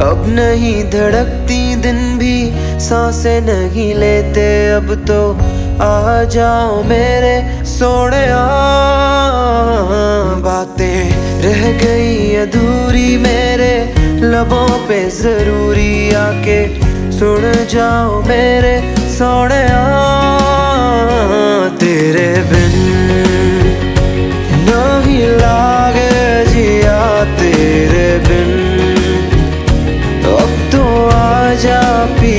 अब नहीं धड़कती, दिन भी साँसें नहीं लेते। अब तो आ जाओ मेरे सोने बातें। रह गई अधूरी मेरे लबों पे ज़रूरी। आके सुन जाओ मेरे सोने तेरे बिन। जा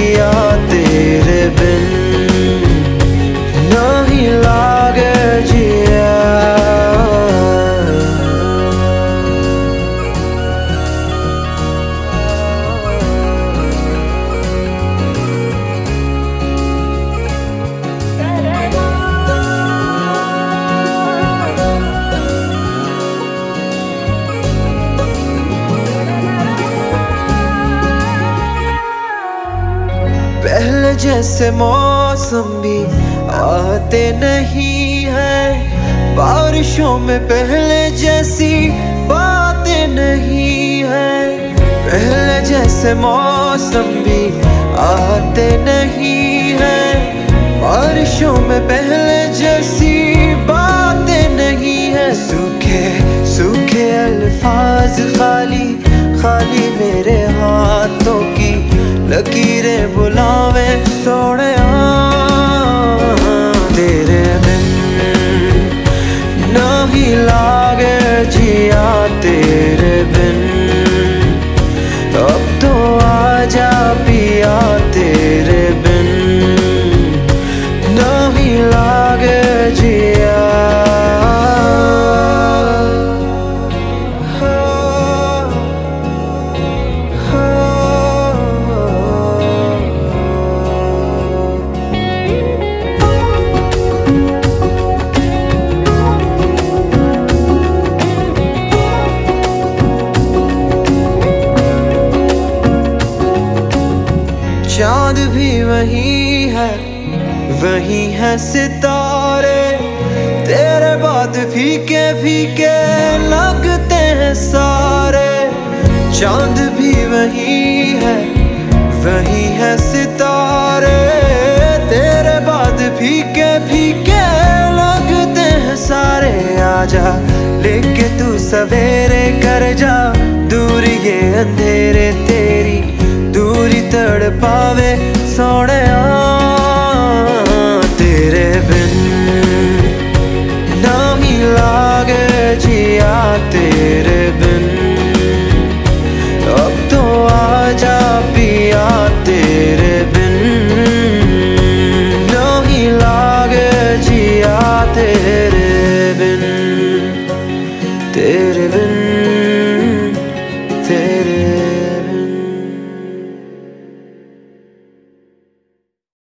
जैसे मौसम भी आते नहीं है। बारिशों में पहले जैसी बातें नहीं है। पहले जैसे मौसम भी आते नहीं है। बारिशों में पहले जैसी बातें नहीं है। सूखे सूखे अल्फाज खाली खाली मेरे हाथों की लकीरें बुलावे। सोने चाँद भी वही है वही है सितारे। तेरे बाद फीके फीके लगते हैं सारे। चाँद भी वही है वही है सितारे। तेरे बाद फीके फीके लगते हैं सारे। आजा लेके तू सवेरे कर जा, दूर ये अंधेरे